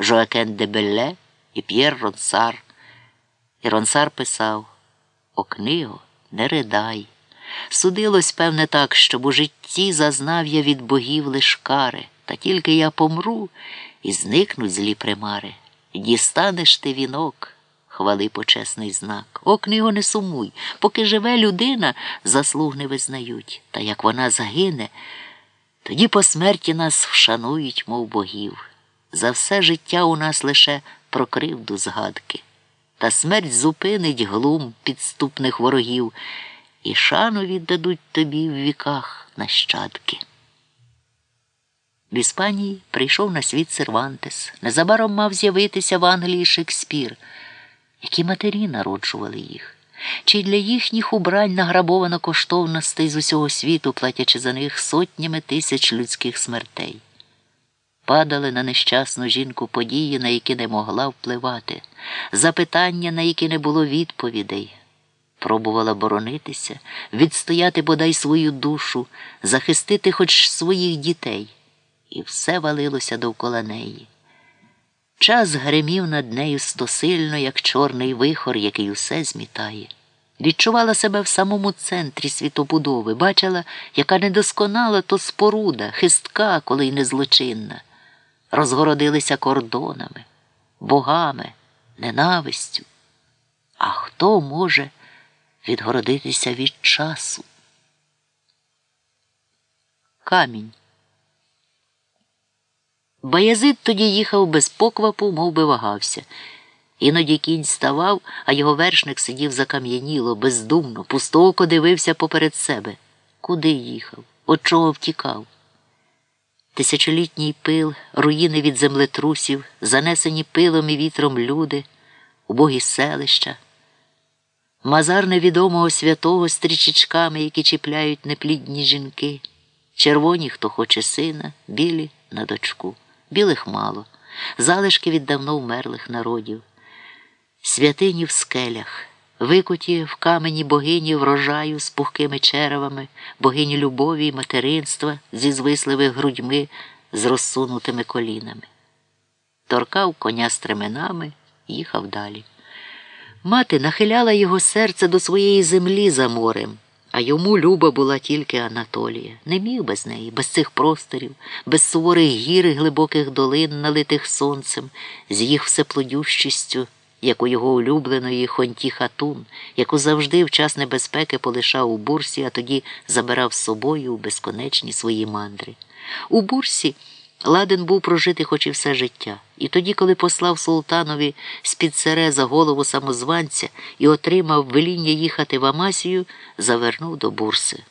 Жоакен де Белле і П'єр Ронсар. І Ронсар писав О книго, не ридай. Судилось, певне, так, щоб у житті зазнав я від богів лиш кари, та тільки я помру і зникнуть злі примари. Дістанеш ти вінок, хвали почесний знак. О, книго, не сумуй, поки живе людина, заслуг не визнають. Та як вона загине, тоді по смерті нас вшанують, мов богів. За все життя у нас лише про кривду згадки. Та смерть зупинить глум підступних ворогів, і шану віддадуть тобі в віках нащадки. В Іспанії прийшов на світ Сервантес. Незабаром мав з'явитися в Англії Шекспір, які матері народжували їх, чи для їхніх убрань награбовано коштовностей з усього світу, платячи за них сотнями тисяч людських смертей. Падали на нещасну жінку події, на які не могла впливати, запитання, на які не було відповідей. Пробувала боронитися, відстояти бодай свою душу, захистити хоч своїх дітей, і все валилося довкола неї. Час гримів над нею стосильно, як чорний вихор, який усе змітає. Відчувала себе в самому центрі світобудови, бачила, яка недосконала то споруда, хистка, коли й незлочинна. Розгородилися кордонами, богами, ненавистю. А хто може відгородитися від часу? Камінь. Баязид тоді їхав без поквапу, мов би вагався. Іноді кінь ставав, а його вершник сидів закам'яніло, бездумно, пустооко дивився поперед себе. Куди їхав? От чого втікав? Тисячолітній пил, руїни від землетрусів, занесені пилом і вітром люди, убогі селища, мазар невідомого святого з трічечками, які чіпляють неплідні жінки, червоні, хто хоче сина, білі на дочку. Білих мало, залишки від давно вмерлих народів, святині в скелях, викуті в камені богині врожаю з пухкими черевами, богині любові й материнства зі звисливих грудьми, з розсунутими колінами. Торкав коня стременами, їхав далі. Мати нахиляла його серце до своєї землі за морем. А йому люба була тільки Анатолія. Не міг без неї, без цих просторів, без суворих гір і глибоких долин, налитих сонцем, з їх всеплодющістю, як у його улюбленої хонті хатун, яку завжди в час небезпеки полишав у бурсі, а тоді забирав з собою у безконечні свої мандри. У бурсі ладен був прожити хоч і все життя. І тоді, коли послав султанові з-під Сереза голову самозванця і отримав веління їхати в Амасію, завернув до бурси.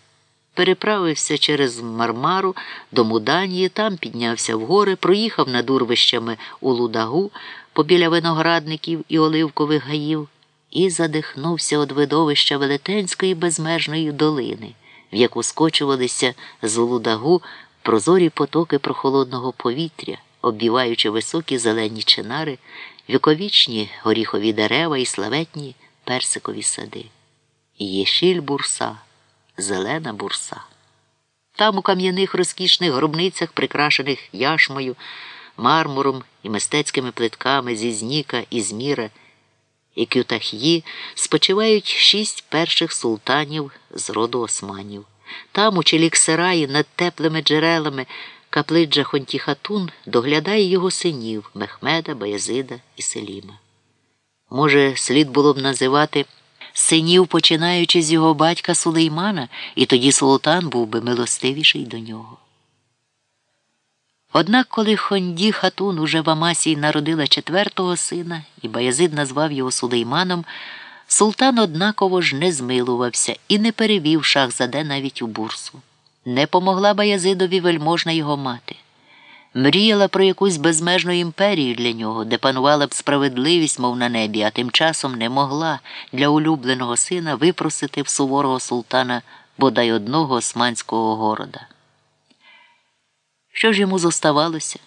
Переправився через Мармару до Муданії, там піднявся в гори, проїхав над урвищами у Лудагу побіля виноградників і оливкових гаїв і задихнувся від видовища велетенської безмежної долини, в яку скочувалися з Лудагу прозорі потоки прохолодного повітря оббіваючи високі зелені чинари, віковічні горіхові дерева і славетні персикові сади. Єшіль бурса, зелена бурса. Там у кам'яних розкішних гробницях, прикрашених яшмою, мармуром і мистецькими плитками зі зніка і зміра і кютах'ї спочивають шість перших султанів з роду османів. Там, у Челіксараї, над теплими джерелами. Каплиджа Хонтіхатун доглядає його синів Мехмеда, Баязида і Селіма. Може, слід було б називати синів, починаючи з його батька Сулеймана, і тоді султан був би милостивіший до нього. Однак, коли Хонді Хатун уже в Амасії народила четвертого сина, і Баязид назвав його Сулейманом, султан однаково ж не змилувався і не перевів шахзаде навіть у бурсу. Не помогла Баязидові вельможна його мати. Мріяла про якусь безмежну імперію для нього, де панувала б справедливість, мов на небі, а тим часом не могла для улюбленого сина випросити в суворого султана бодай одного османського города. Що ж йому зоставалося?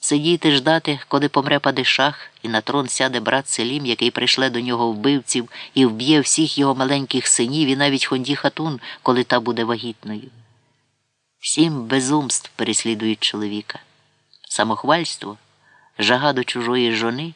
Сидіти ждати, коли помре падишах, і на трон сяде брат Селім, який прийшле до нього вбивців і вб'є всіх його маленьких синів і навіть Хонді Хатун, коли та буде вагітною. Сім безумств переслідують чоловіка. Самохвальство, жага до чужої жони